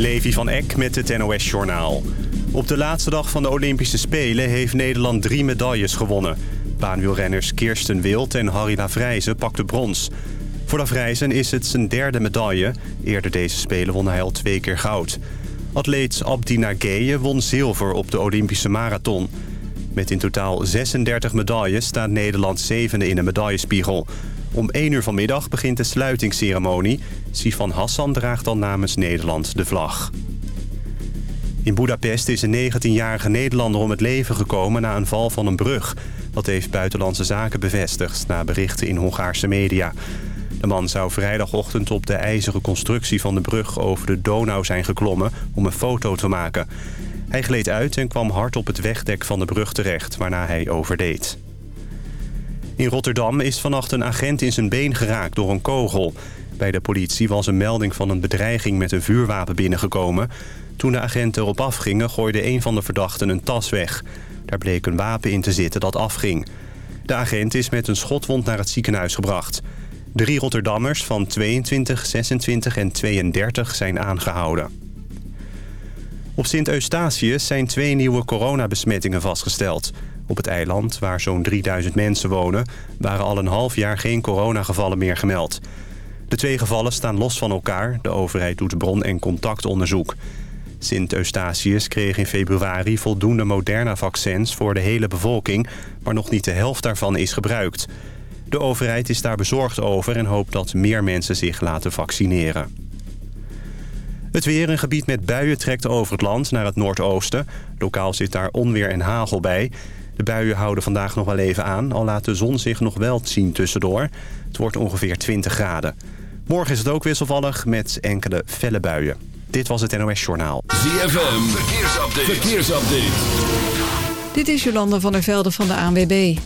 Levi van Eck met het NOS-journaal. Op de laatste dag van de Olympische Spelen heeft Nederland drie medailles gewonnen. Baanwielrenners Kirsten Wild en Harry Lavrijzen pakten brons. Voor Lavrijzen is het zijn derde medaille. Eerder deze Spelen won hij al twee keer goud. Atleet Abdi Nageye won zilver op de Olympische marathon. Met in totaal 36 medailles staat Nederland zevende in de medaillespiegel. Om 1 uur vanmiddag begint de sluitingsceremonie. Sifan Hassan draagt dan namens Nederland de vlag. In Budapest is een 19-jarige Nederlander om het leven gekomen na een val van een brug. Dat heeft Buitenlandse Zaken bevestigd na berichten in Hongaarse media. De man zou vrijdagochtend op de ijzeren constructie van de brug over de Donau zijn geklommen om een foto te maken. Hij gleed uit en kwam hard op het wegdek van de brug terecht, waarna hij overdeed. In Rotterdam is vannacht een agent in zijn been geraakt door een kogel. Bij de politie was een melding van een bedreiging met een vuurwapen binnengekomen. Toen de agenten erop afgingen gooide een van de verdachten een tas weg. Daar bleek een wapen in te zitten dat afging. De agent is met een schotwond naar het ziekenhuis gebracht. Drie Rotterdammers van 22, 26 en 32 zijn aangehouden. Op Sint-Eustatius zijn twee nieuwe coronabesmettingen vastgesteld. Op het eiland, waar zo'n 3000 mensen wonen... waren al een half jaar geen coronagevallen meer gemeld. De twee gevallen staan los van elkaar. De overheid doet bron- en contactonderzoek. Sint-Eustatius kreeg in februari voldoende Moderna-vaccins voor de hele bevolking... maar nog niet de helft daarvan is gebruikt. De overheid is daar bezorgd over en hoopt dat meer mensen zich laten vaccineren. Het weer, een gebied met buien, trekt over het land naar het noordoosten. Lokaal zit daar onweer en hagel bij. De buien houden vandaag nog wel even aan, al laat de zon zich nog wel zien tussendoor. Het wordt ongeveer 20 graden. Morgen is het ook wisselvallig met enkele felle buien. Dit was het NOS Journaal. ZFM, verkeersupdate. verkeersupdate. Dit is Jolanda van der Velde van de ANWB.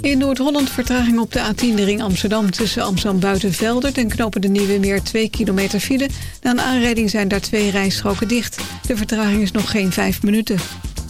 In Noord-Holland vertraging op de A10 de ring Amsterdam... tussen Amsterdam Buitenveldert en knopen de Nieuwe Meer 2 kilometer file. Na een aanrijding zijn daar twee rijstroken dicht. De vertraging is nog geen 5 minuten.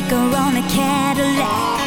breaker on a Cadillac.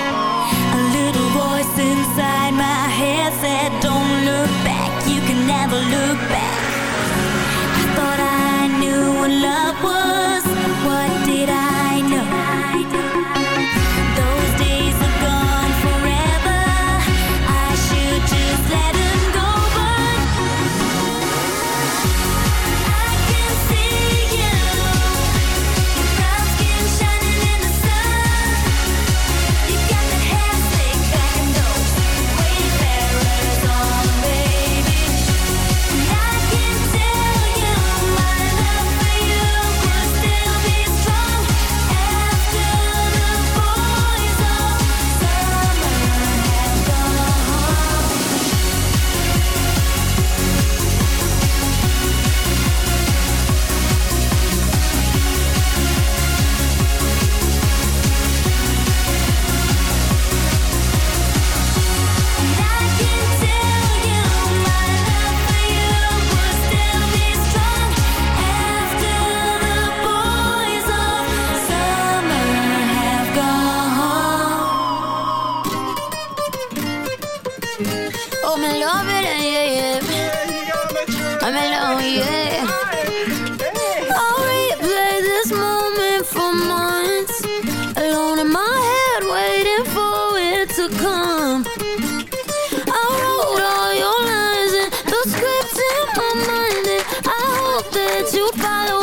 follow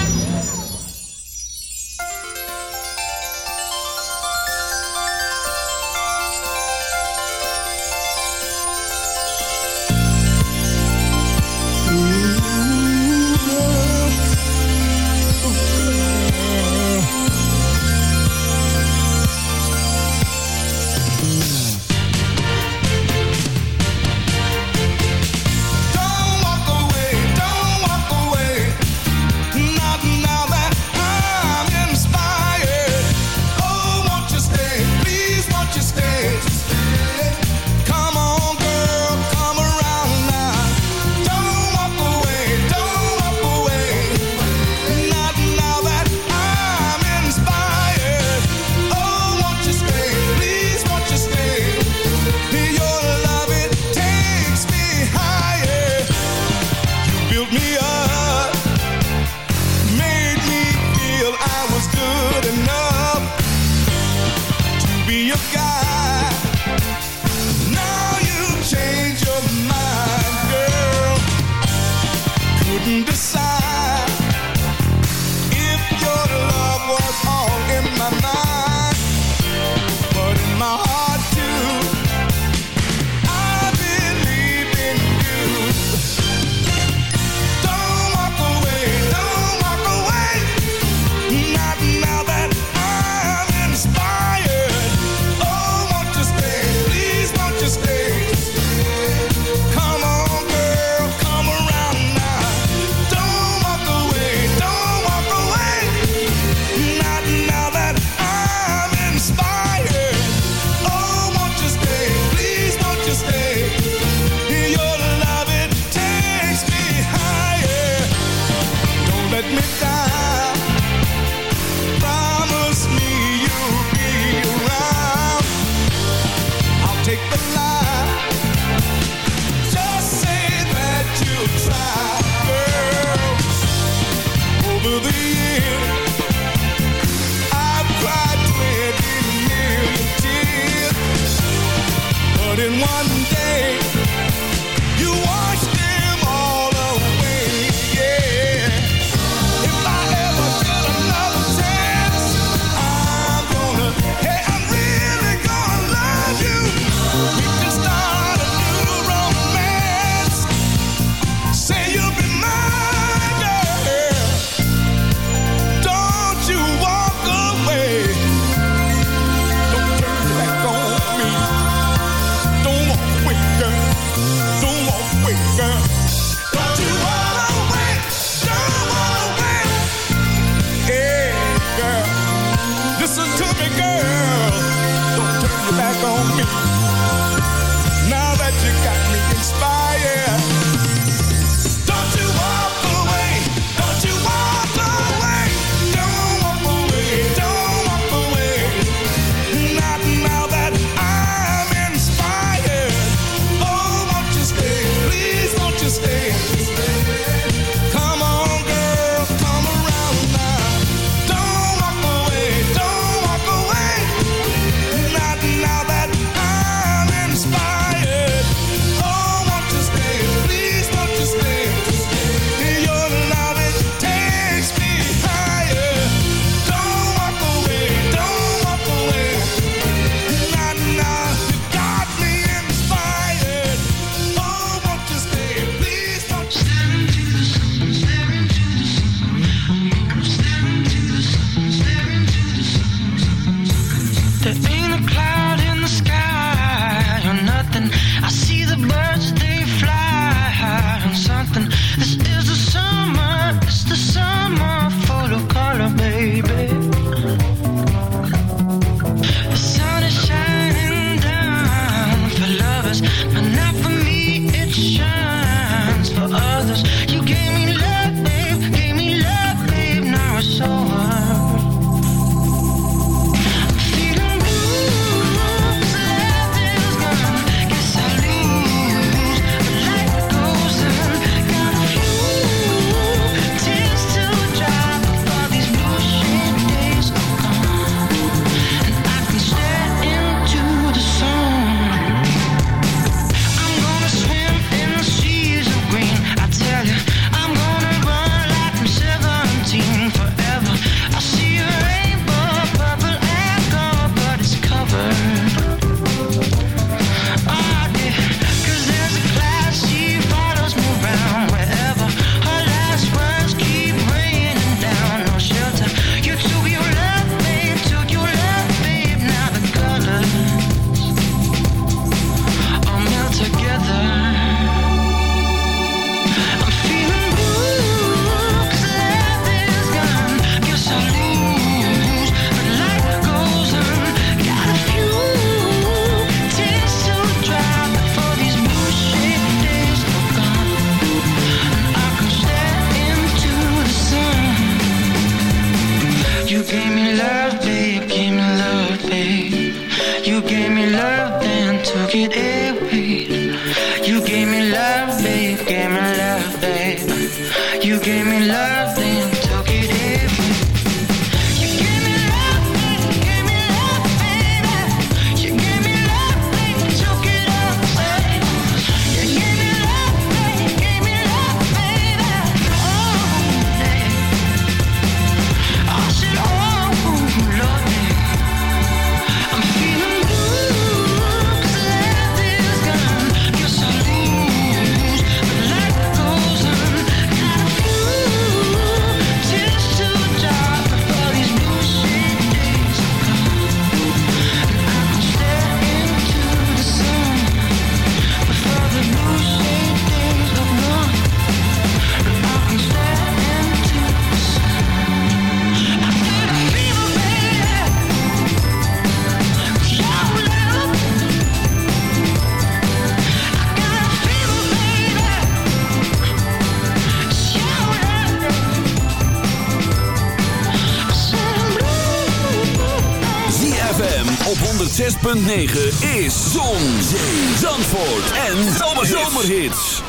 Is Zon, Zee, Zandvoort en Zomerhits.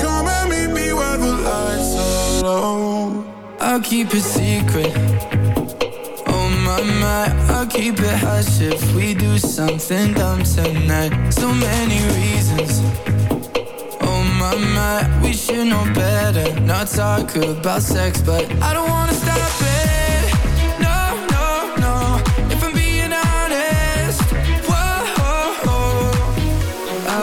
Come and meet me where the lights are low. I'll keep it secret. Oh my, my, I'll keep it hush if we do something dumb tonight. So many reasons. Oh my, my, we should know better. Not talk about sex, but I don't wanna stop it.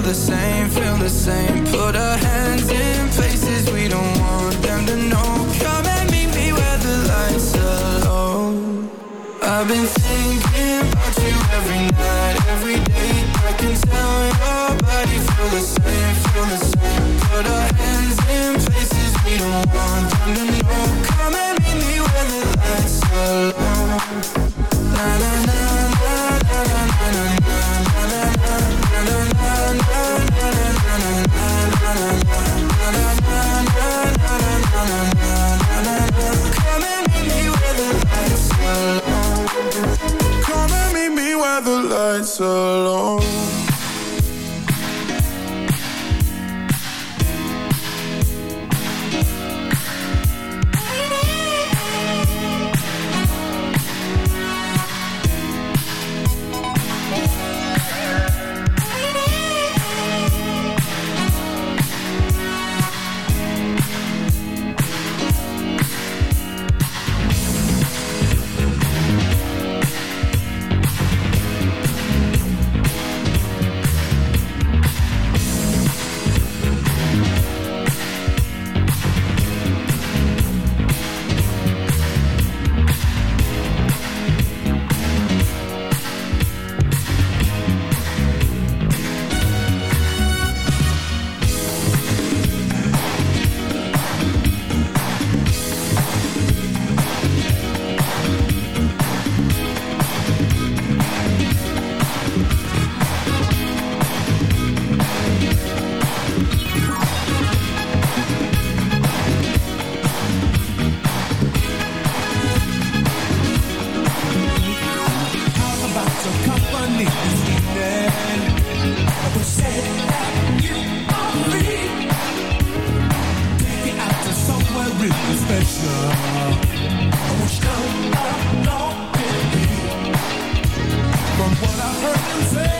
feel the same, feel the same. Put our hands in places we don't want them to know. Come and meet me where the lights are low. I've been thinking about you every night, every day. alone bezpieczna Łóżka na me. From what I heard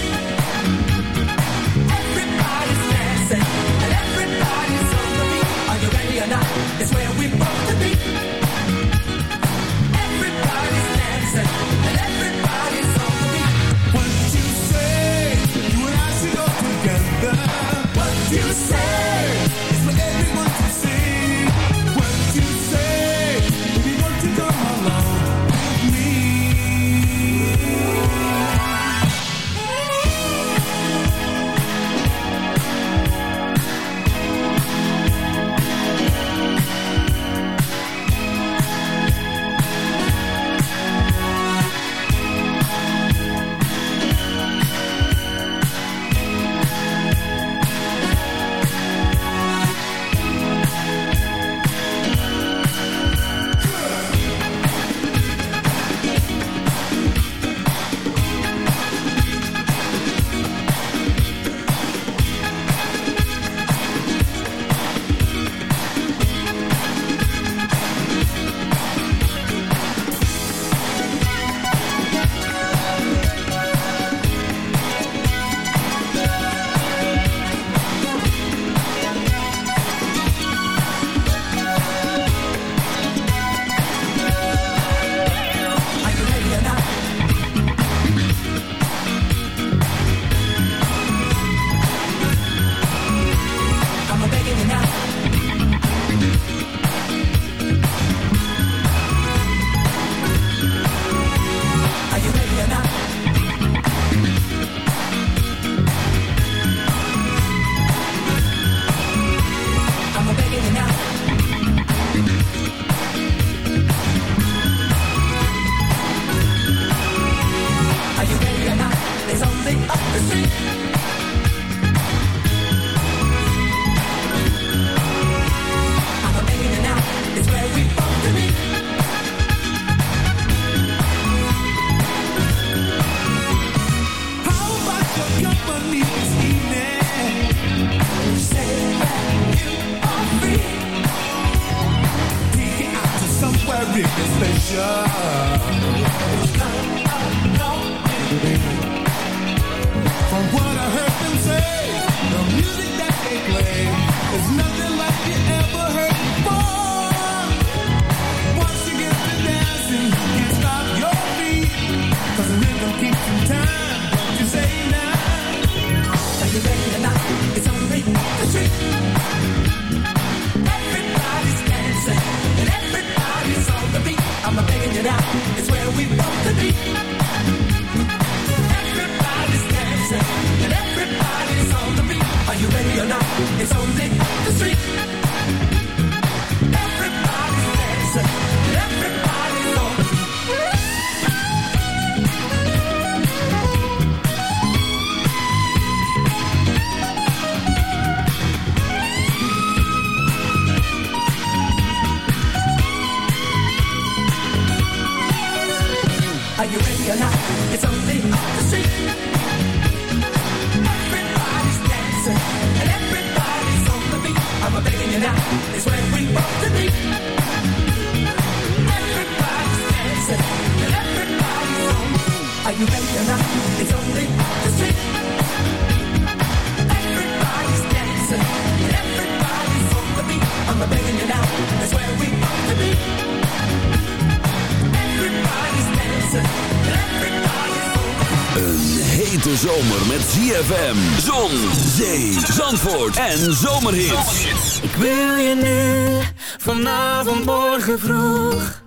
ZFM, Zon, Zee, Zandvoort en Zomerhits. Ik wil je nu, vanavond, morgen vroeg.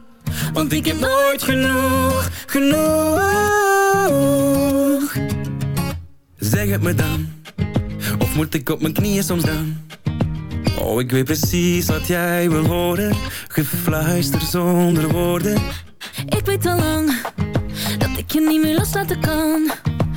Want ik heb nooit genoeg, genoeg. Zeg het me dan, of moet ik op mijn knieën soms dan? Oh, ik weet precies wat jij wil horen. Gefluister zonder woorden. Ik weet al lang, dat ik je niet meer loslaten kan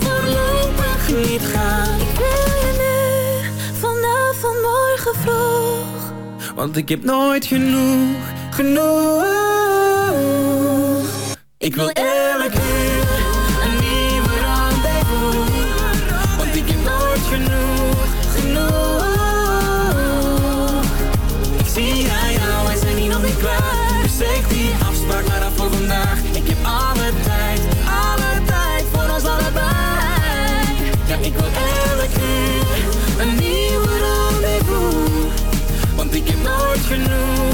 jou voorlopig niet gaan. Ik wil je nu, vanavond, morgen vroeg. Want ik heb nooit genoeg, genoeg. Ik wil elke different room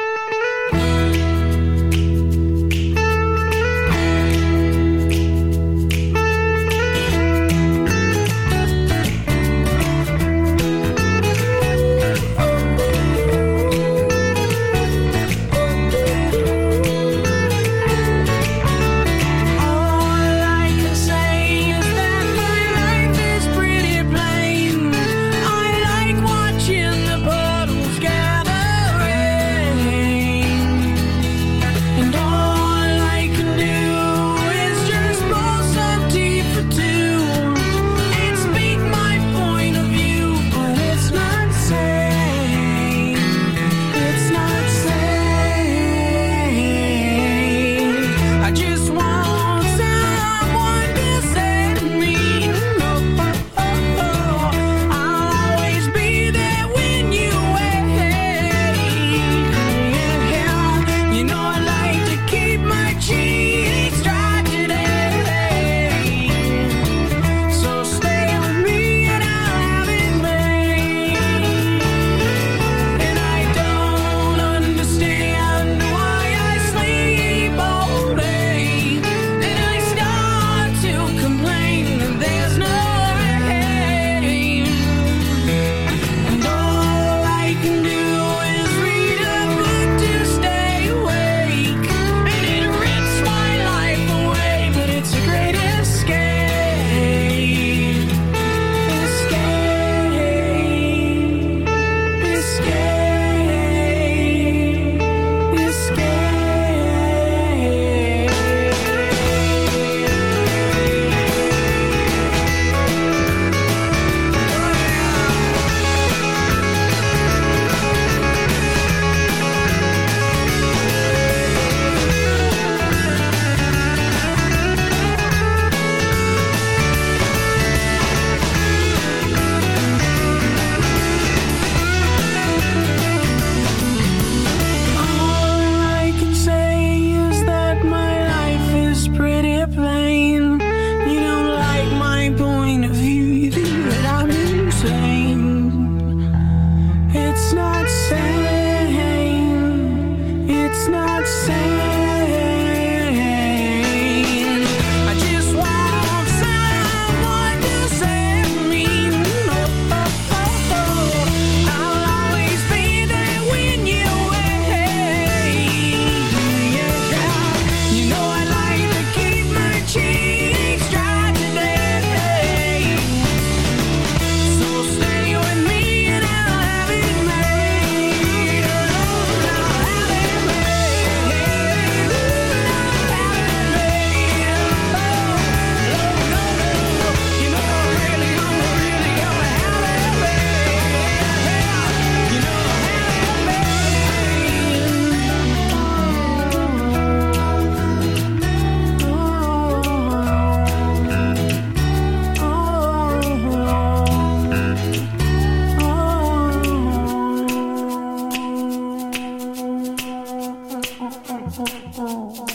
嗯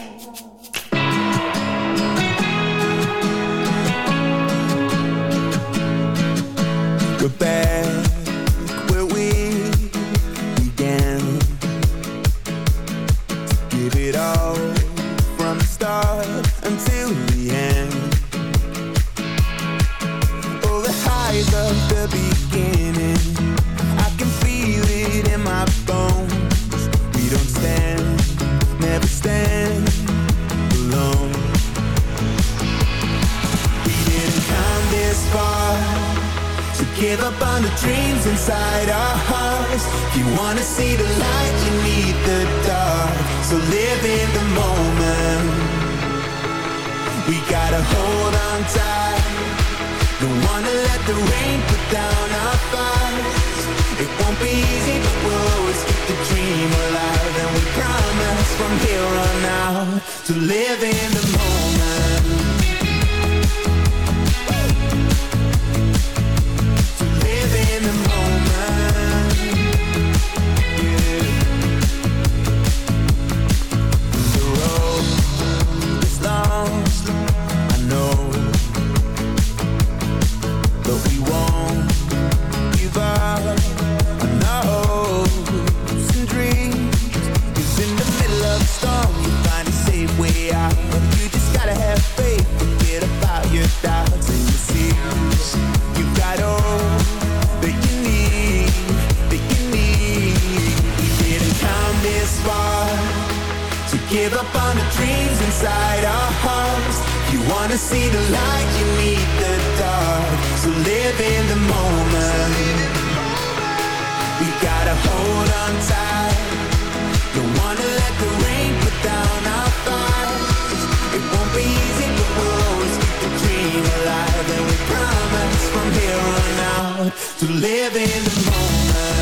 live in the moment.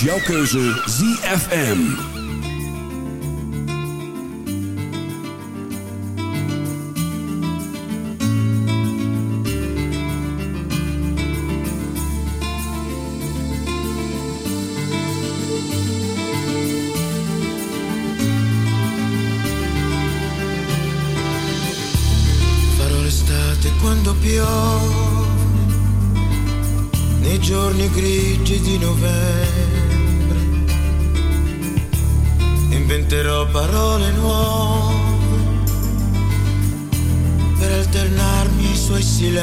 Jouw keuze ZFM.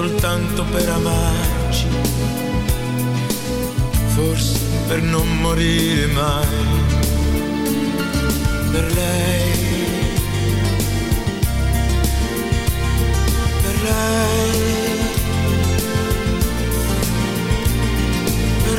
soltanto per amarci, forse per non morire mai, per lei, per lei, per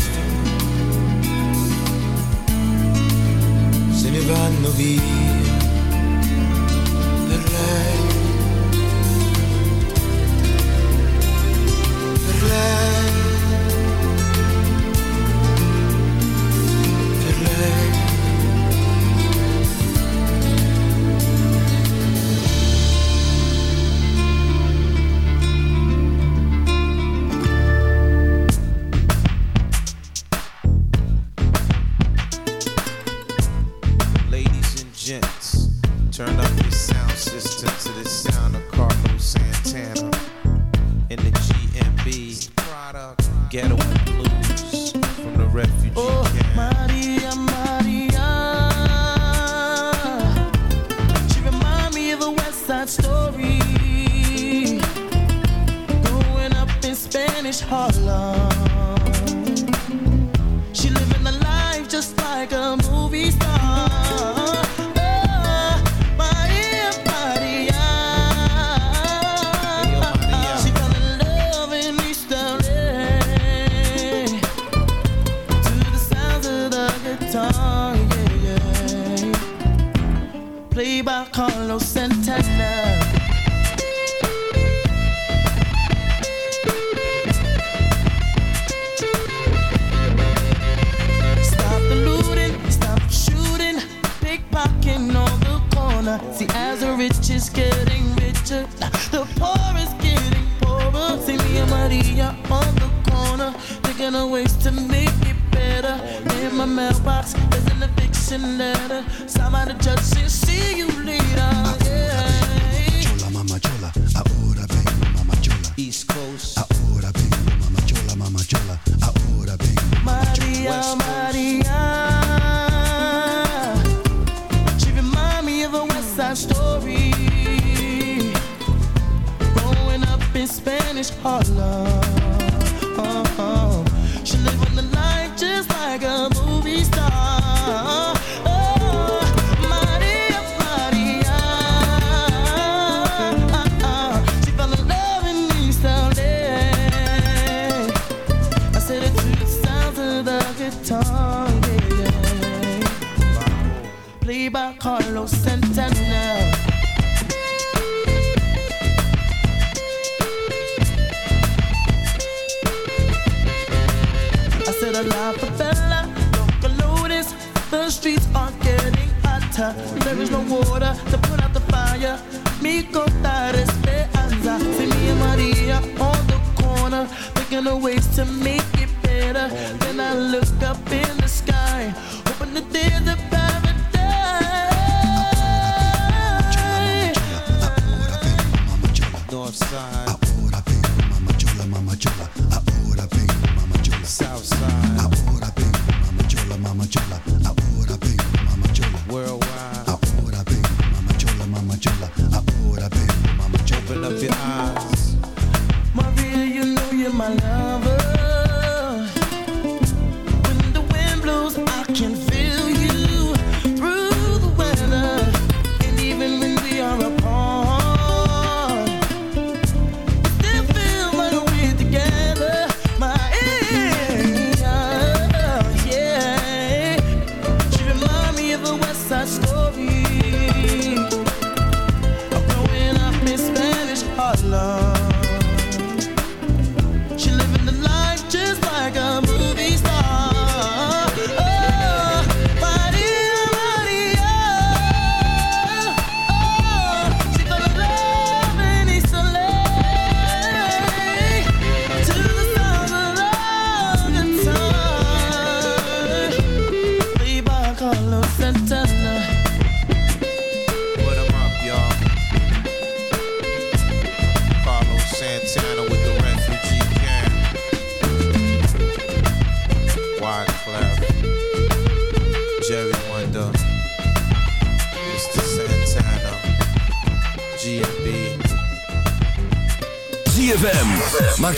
vanno via per lei. to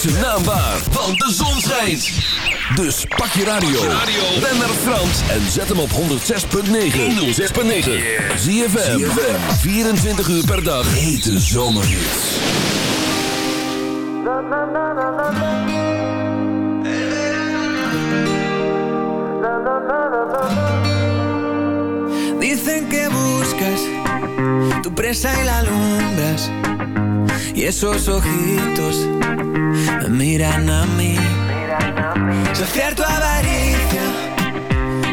zijn naam want de zon schijnt. Dus pak je radio. Ben naar Frans en zet hem op 106.9. 106.9. Zie je 24 uur per dag. Hete zomerhits. Dicen que buscas tu presa la alumbras. Y esos ojitos me miran a mí. Saciar tu avaricia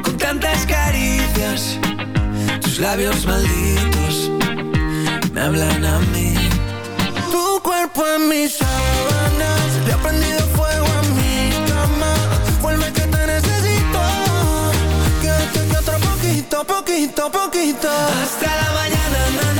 con tantas caricias. Tus labios malditos me hablan a mí. Tu cuerpo en mis sábanas. Le ha prendido fuego a mi cama. Vuelve que te necesito. Que, que, otro poquito, poquito, poquito. Hasta la mañana, na,